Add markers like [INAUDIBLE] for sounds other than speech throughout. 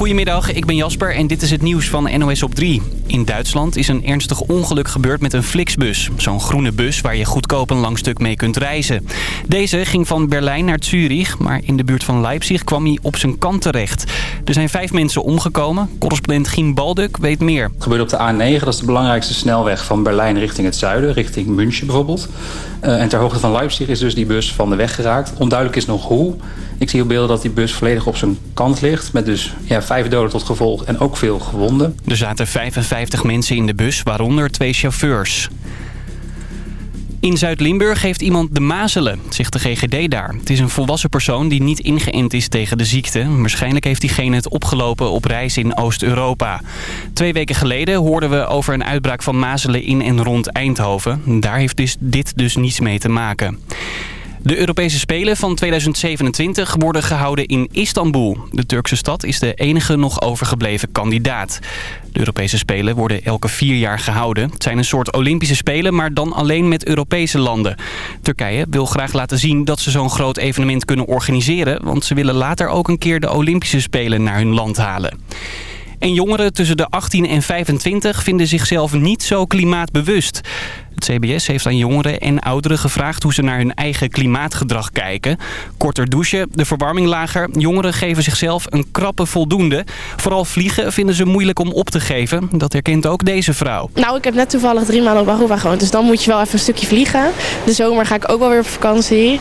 Goedemiddag, ik ben Jasper en dit is het nieuws van NOS op 3. In Duitsland is een ernstig ongeluk gebeurd met een Flixbus. Zo'n groene bus waar je goedkoop een lang stuk mee kunt reizen. Deze ging van Berlijn naar Zurich, maar in de buurt van Leipzig kwam hij op zijn kant terecht. Er zijn vijf mensen omgekomen. Correspondent Gien Balduk weet meer. Het gebeurde op de A9, dat is de belangrijkste snelweg van Berlijn richting het zuiden, richting München bijvoorbeeld. Uh, en ter hoogte van Leipzig is dus die bus van de weg geraakt. Onduidelijk is nog hoe. Ik zie op beelden dat die bus volledig op zijn kant ligt. Met dus ja, vijf doden tot gevolg en ook veel gewonden. Er zaten 55 mensen in de bus, waaronder twee chauffeurs. In Zuid-Limburg heeft iemand de mazelen, zegt de GGD daar. Het is een volwassen persoon die niet ingeënt is tegen de ziekte. Waarschijnlijk heeft diegene het opgelopen op reis in Oost-Europa. Twee weken geleden hoorden we over een uitbraak van mazelen in en rond Eindhoven. Daar heeft dus dit dus niets mee te maken. De Europese Spelen van 2027 worden gehouden in Istanbul. De Turkse stad is de enige nog overgebleven kandidaat. De Europese Spelen worden elke vier jaar gehouden. Het zijn een soort Olympische Spelen, maar dan alleen met Europese landen. Turkije wil graag laten zien dat ze zo'n groot evenement kunnen organiseren... want ze willen later ook een keer de Olympische Spelen naar hun land halen. En jongeren tussen de 18 en 25 vinden zichzelf niet zo klimaatbewust. Het CBS heeft aan jongeren en ouderen gevraagd hoe ze naar hun eigen klimaatgedrag kijken. Korter douchen, de verwarming lager. Jongeren geven zichzelf een krappe voldoende. Vooral vliegen vinden ze moeilijk om op te geven. Dat herkent ook deze vrouw. Nou, ik heb net toevallig drie maanden op Aruba gewoond. Dus dan moet je wel even een stukje vliegen. De zomer ga ik ook wel weer op vakantie.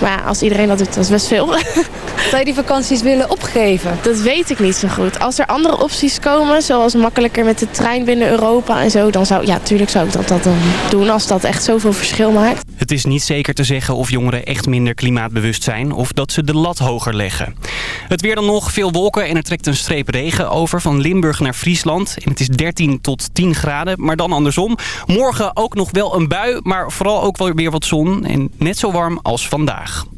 Maar als iedereen dat doet, dat is best veel. [LAUGHS] Zou je die vakanties willen opgeven? Dat weet ik niet zo goed. Als er andere opties komen, zoals makkelijker met de trein binnen Europa en zo... dan zou, ja, tuurlijk zou ik dat, dat dan doen als dat echt zoveel verschil maakt. Het is niet zeker te zeggen of jongeren echt minder klimaatbewust zijn... of dat ze de lat hoger leggen. Het weer dan nog, veel wolken en er trekt een streep regen over van Limburg naar Friesland. En het is 13 tot 10 graden, maar dan andersom. Morgen ook nog wel een bui, maar vooral ook wel weer wat zon. En net zo warm als vandaag.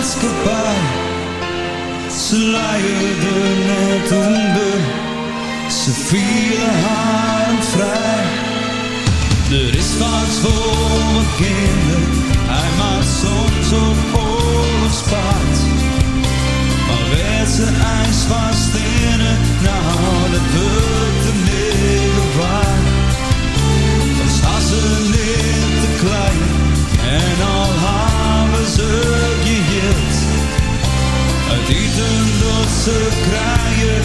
us goodbye sluierde net onder, ze vielen haar vrij. Er is wat voor mijn kinderen, hij maakt soms op oorlogspaard. Maar werd ze ijs van in het, nou dat wordt de middel waar. Dan staan ze niet te klein en al hebben ze te kraaien.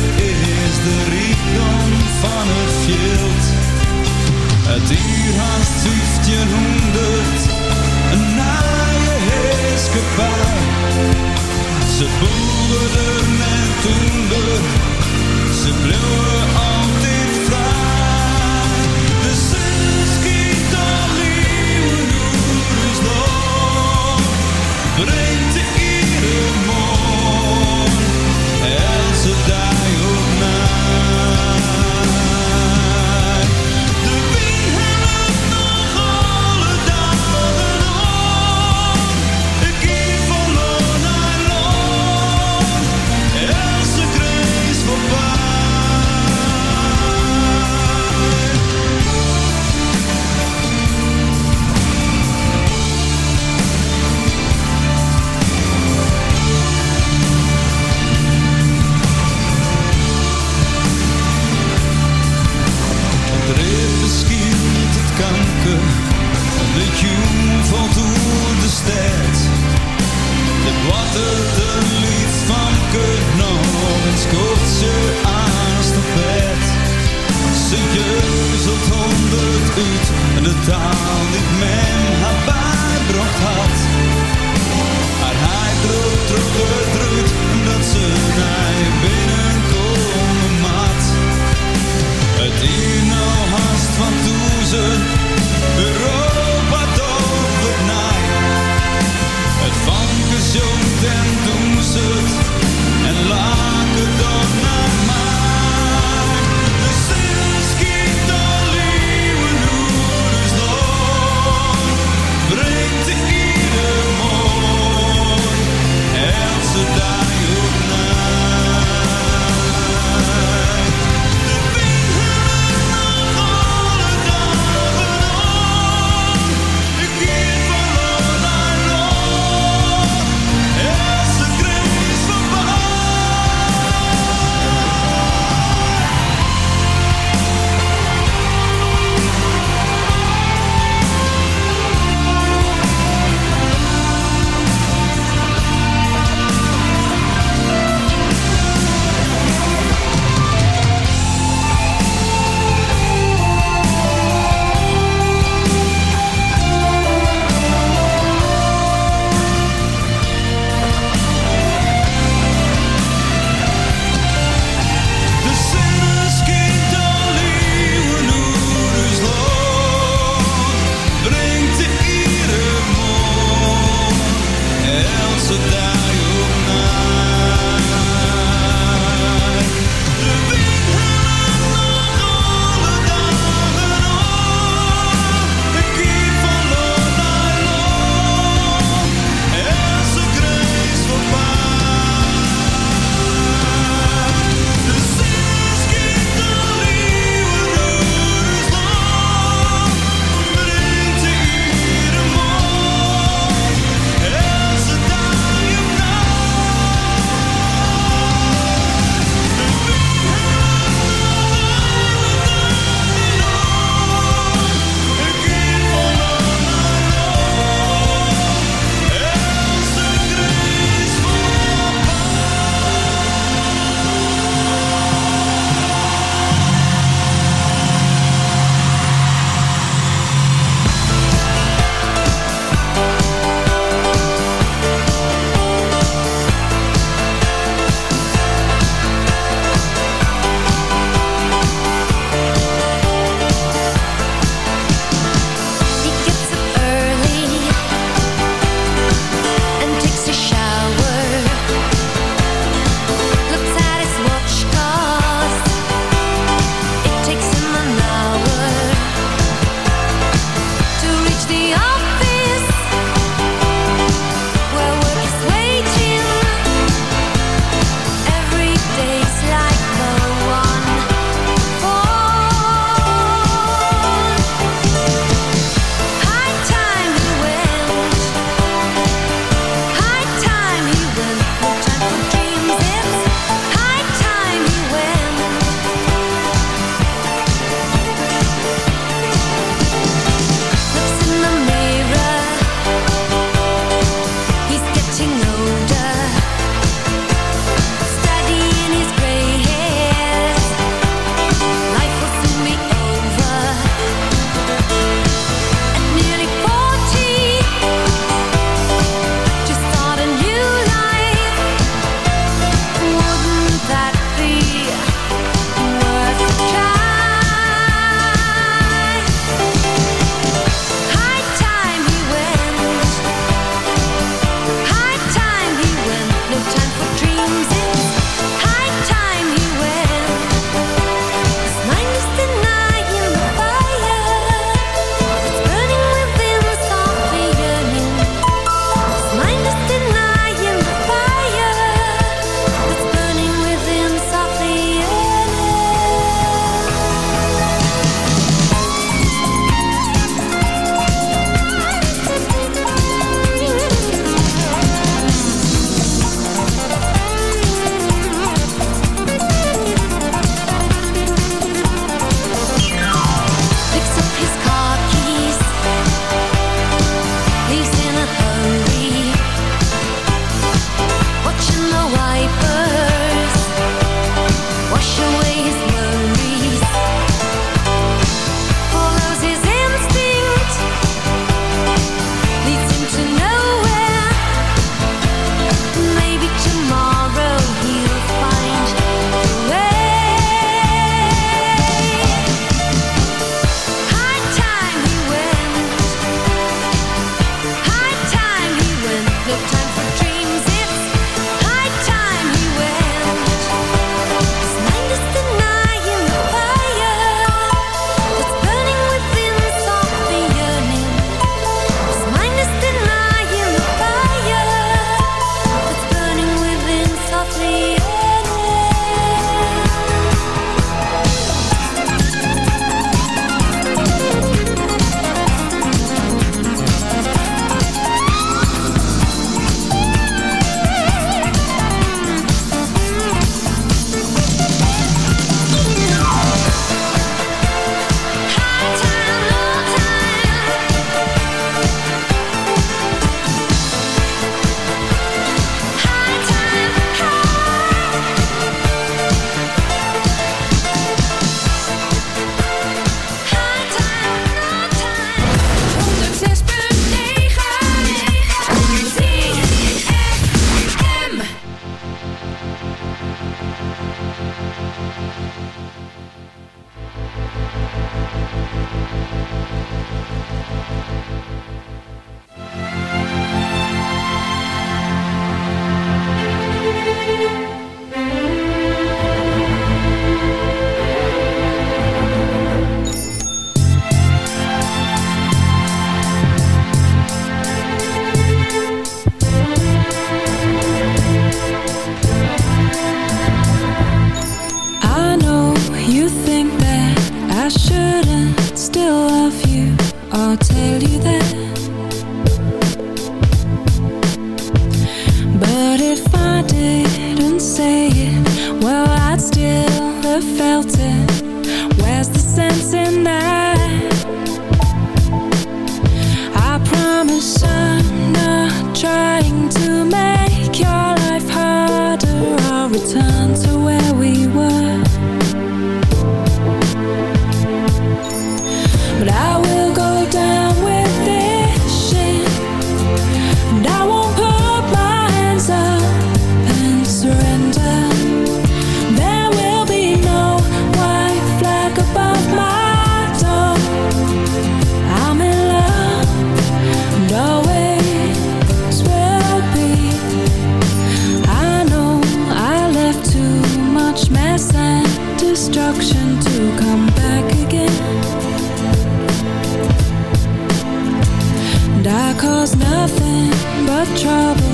cause nothing but trouble.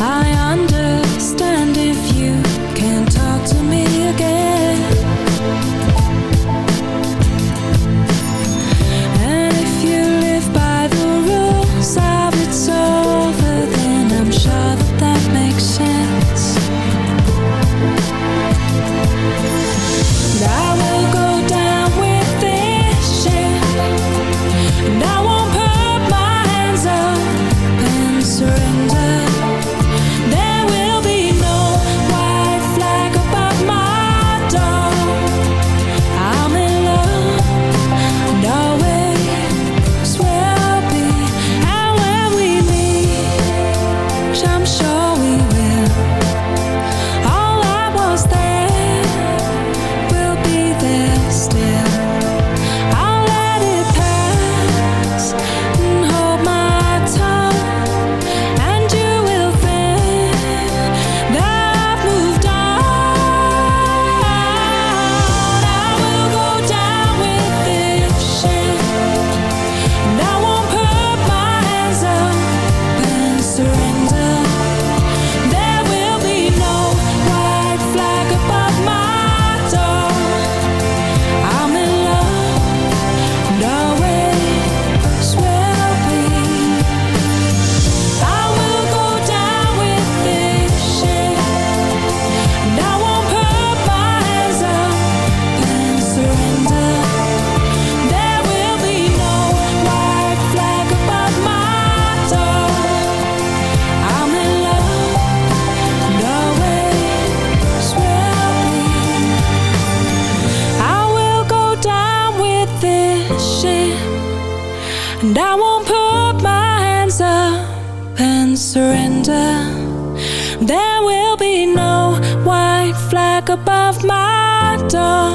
I understand if you can talk to me again. And I won't put my hands up and surrender. There will be no white flag above my door.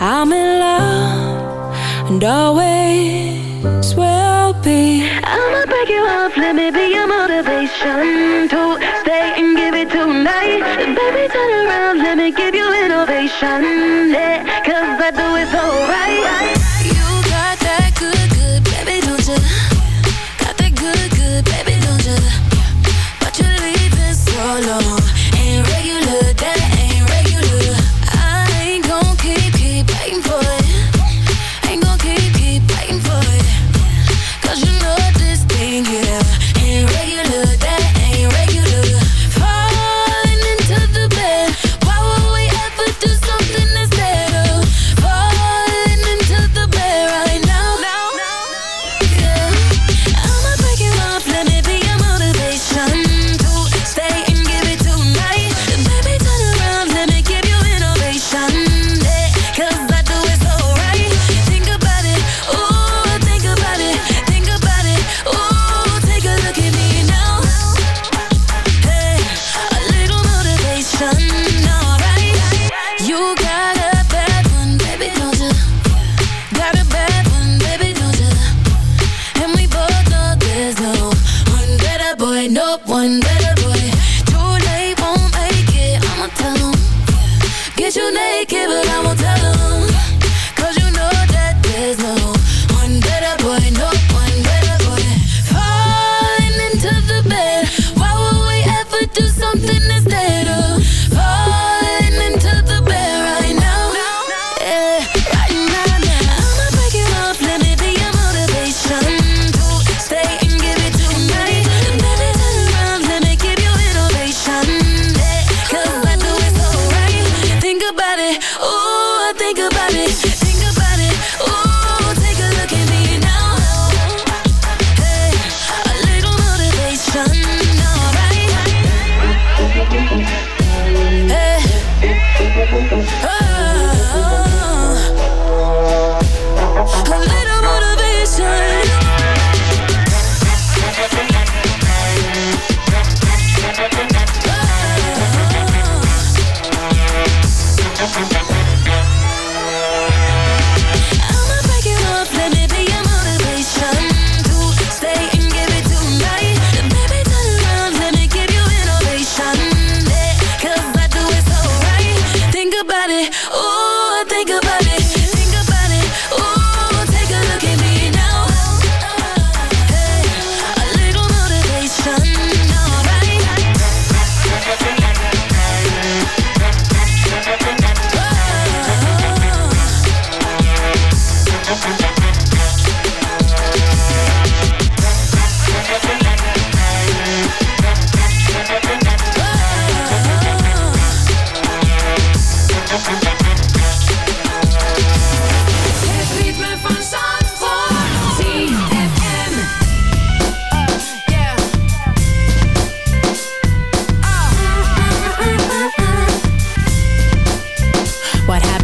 I'm in love and always will be. I'ma break you off, let me be your motivation To stay and give it tonight. Baby, turn around, let me give you innovation. Yeah, cause I do it so right.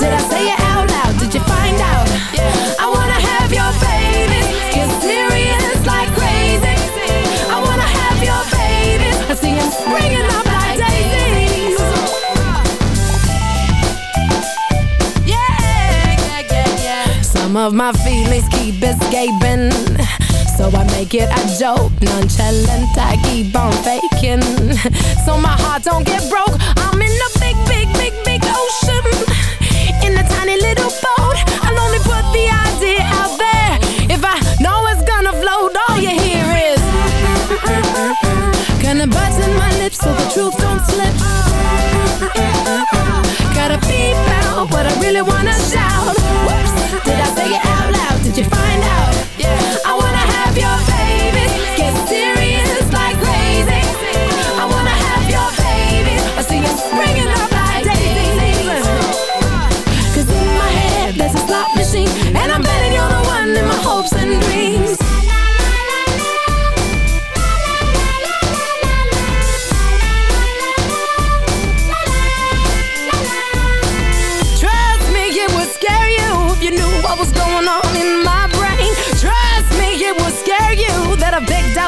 Did I say it out loud? Did you find out? I wanna have your baby. Serious like crazy. I wanna have your baby. I see him springing up like daisies. Yeah, yeah, yeah, yeah. Some of my feelings keep escaping. So I make it a joke, nonchalant, I keep on faking So my heart don't get broke, I'm in a big, big, big, big ocean tiny little boat, I'll only put the idea out there. If I know it's gonna float, all you hear is Gonna button my lips so the truth don't slip. Gotta beep out what I really wanna shout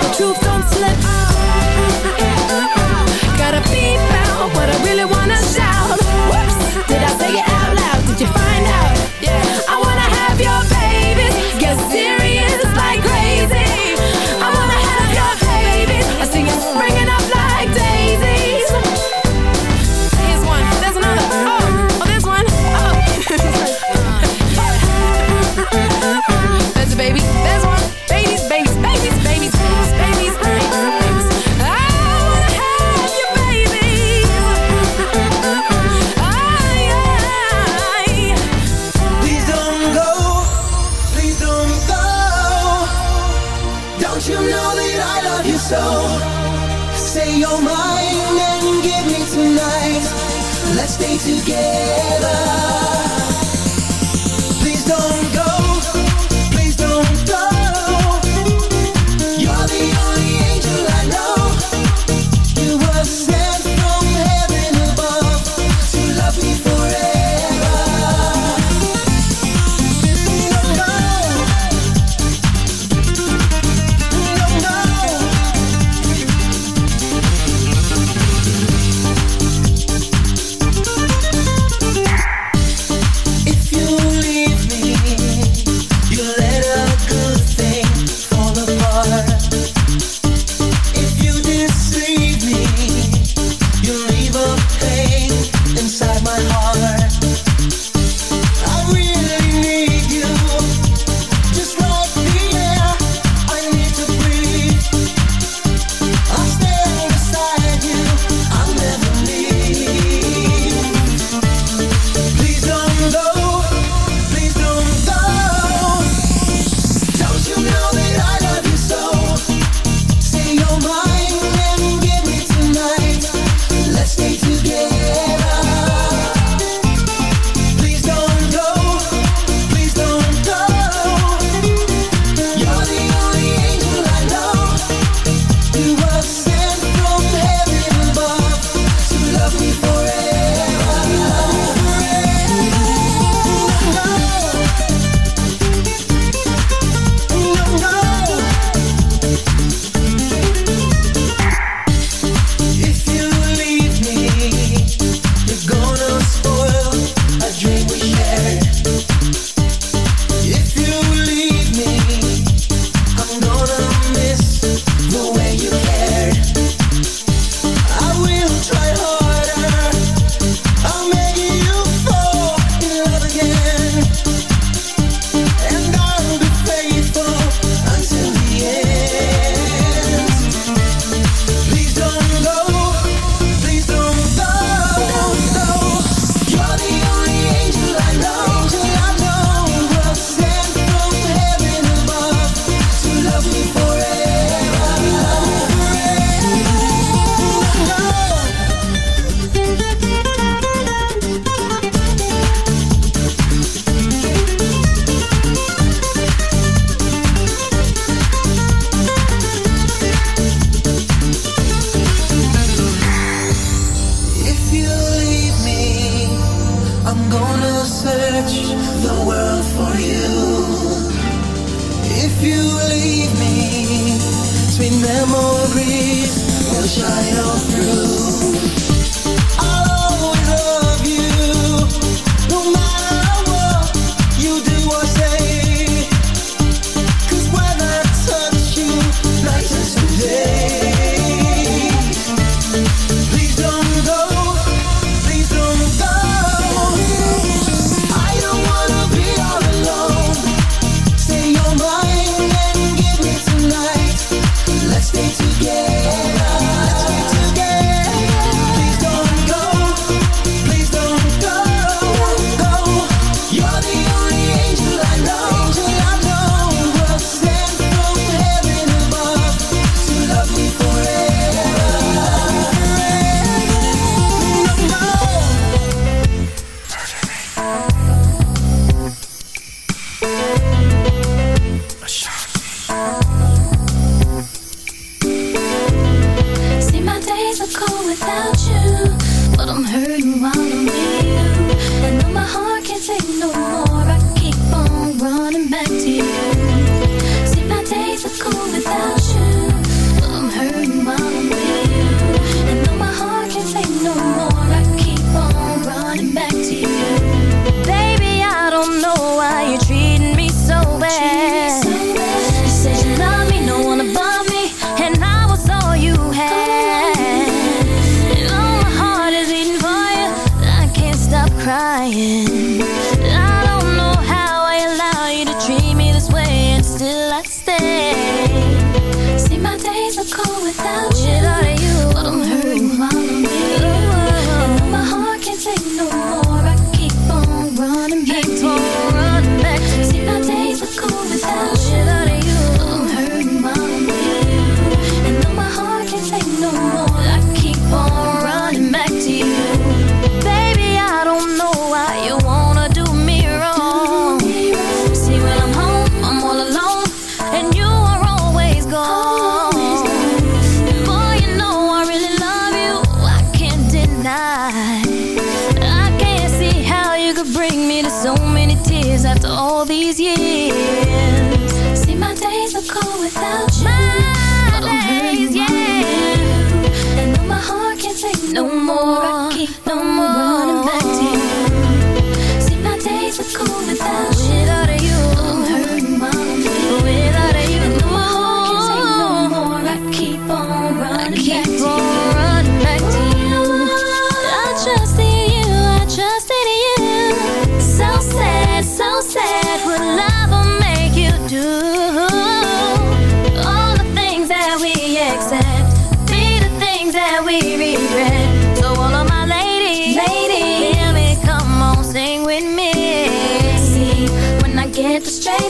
The truth don't slip.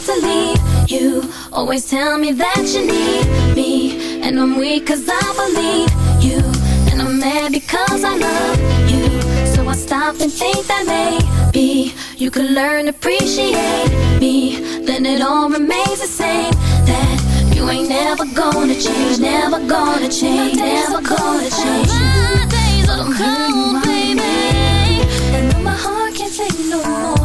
to leave. You Always tell me that you need me And I'm weak cause I believe you And I'm mad because I love you. So I stop and think that maybe You could learn to appreciate me. Then it all remains the same That you ain't never gonna change Never gonna change Never gonna change. My days are cold, baby. And my heart can't take no more.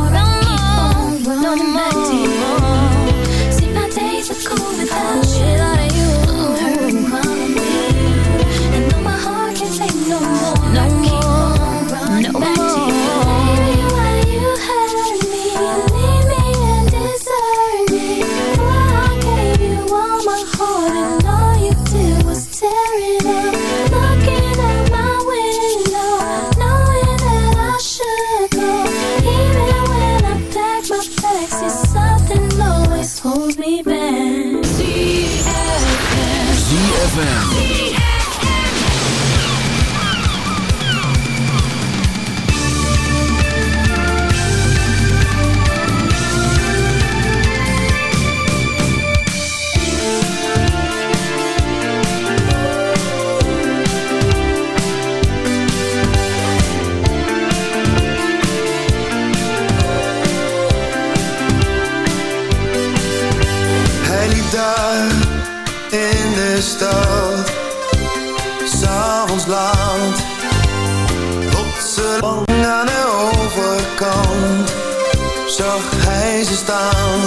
aan de overkant. Zag hij ze staan.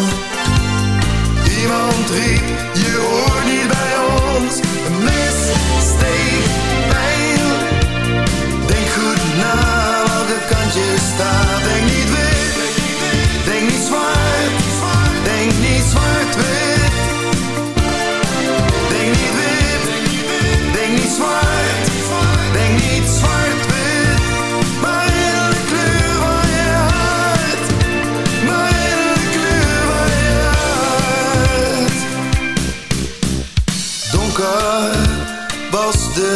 Iemand riep, je hoort niet bij ons. Een missteek, pijn Denk goed na welke kant je staat.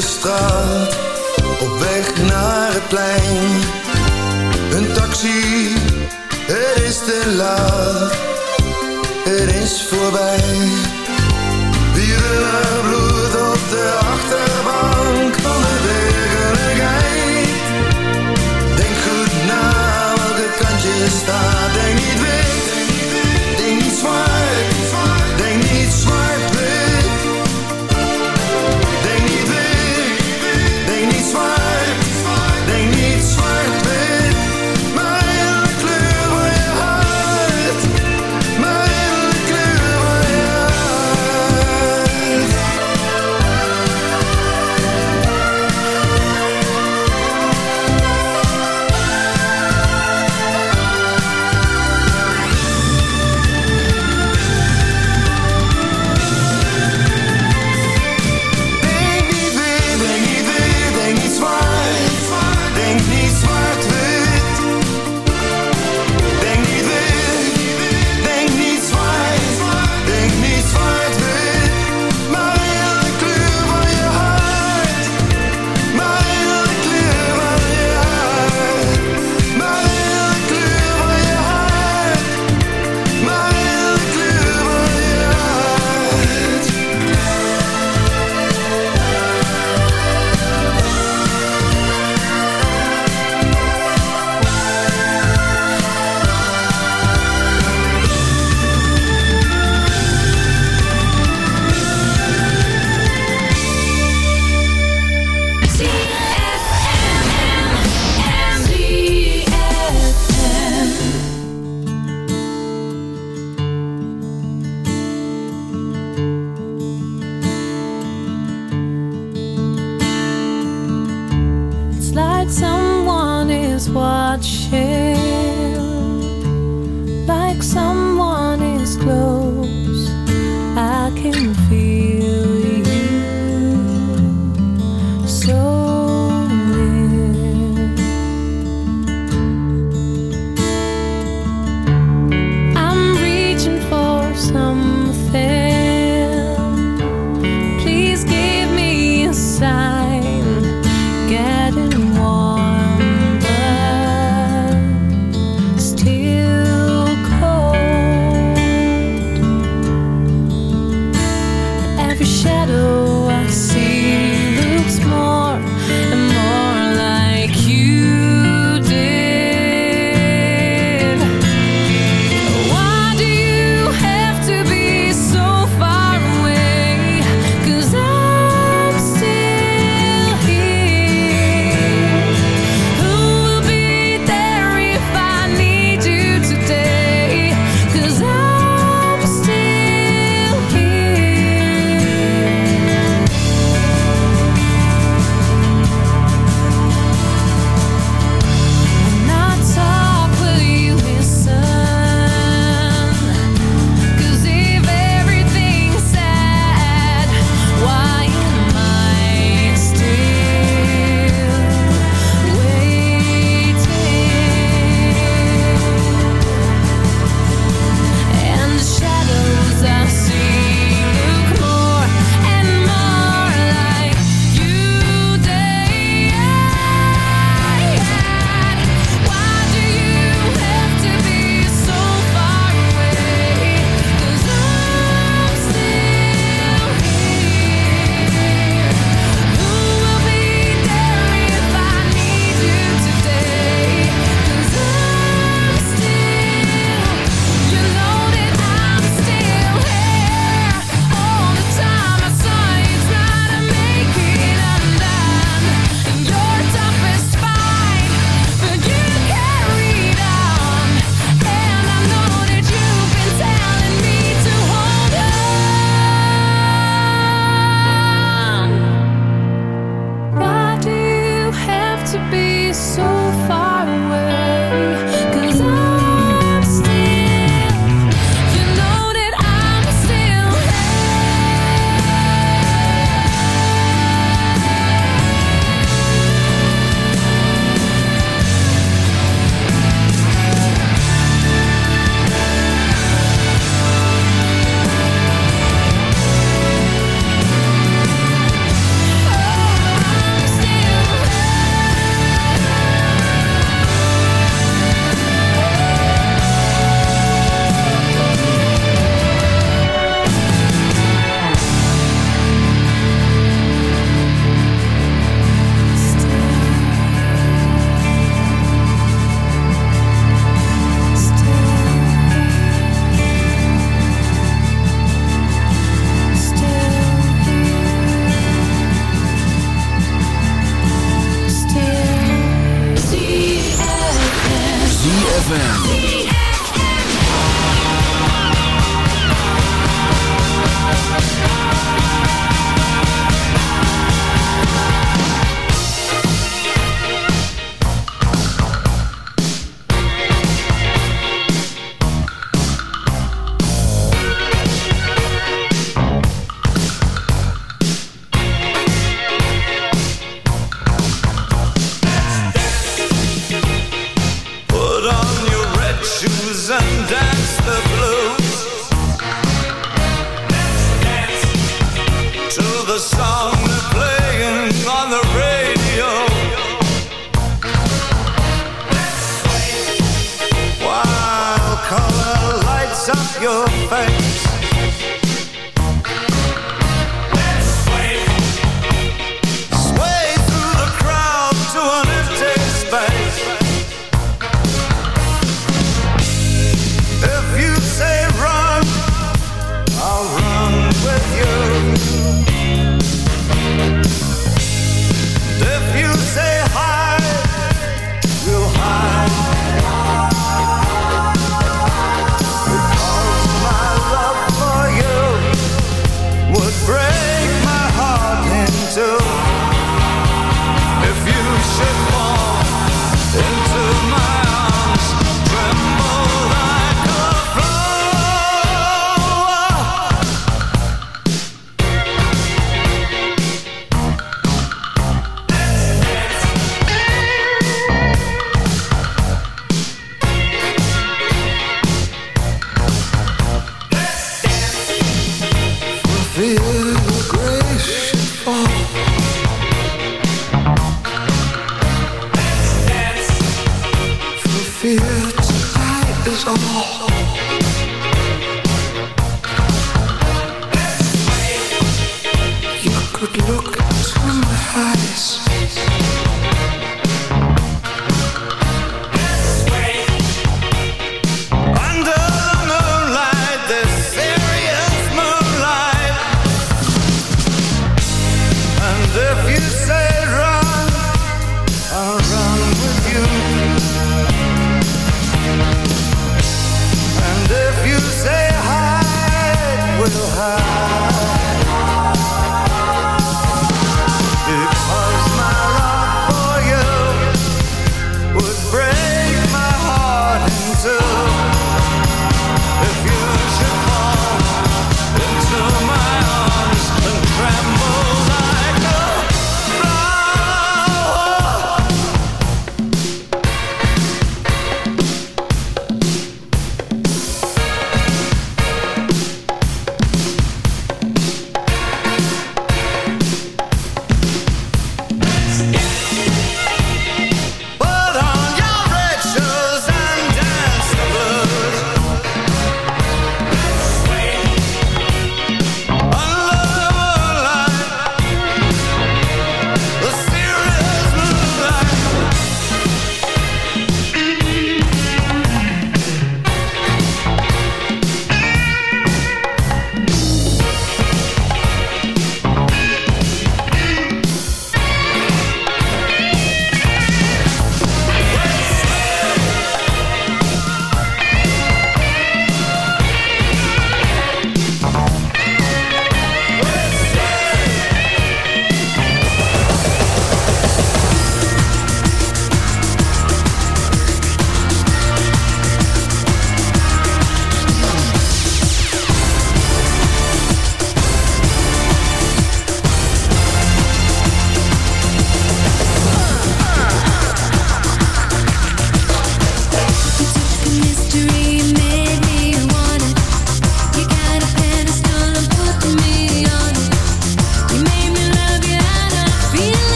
straat, op weg naar het plein. Een taxi, Er is te laat, Er is voorbij. Wie bloed op de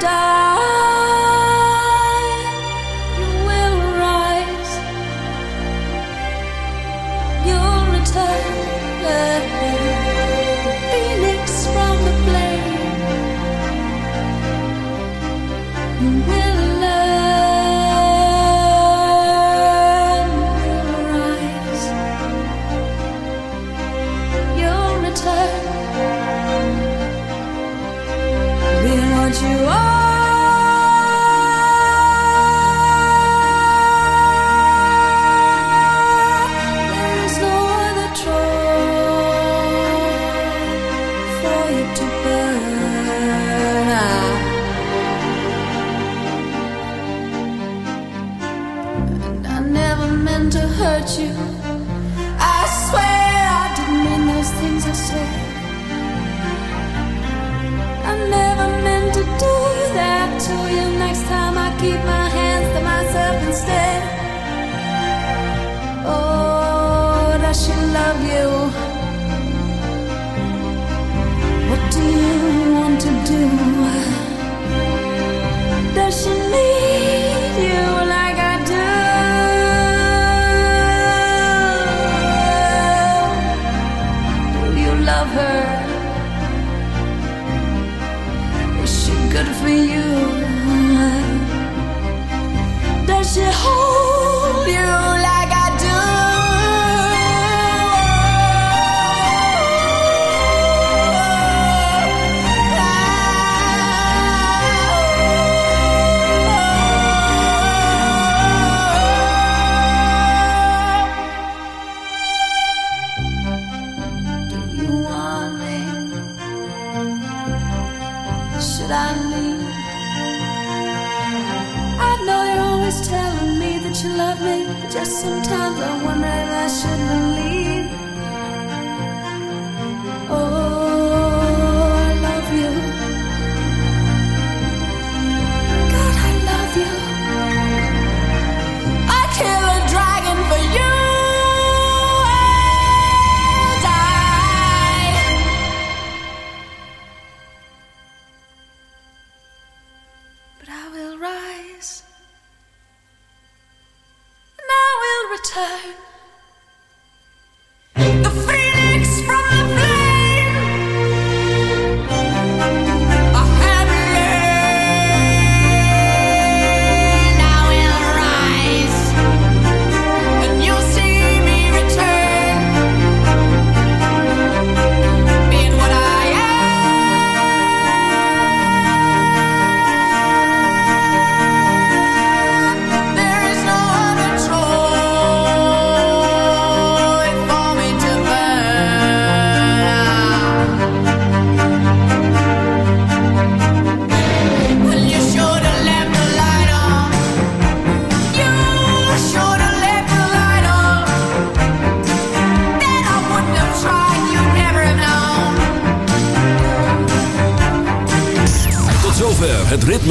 die love me. Just sometimes I wonder if I shouldn't leave.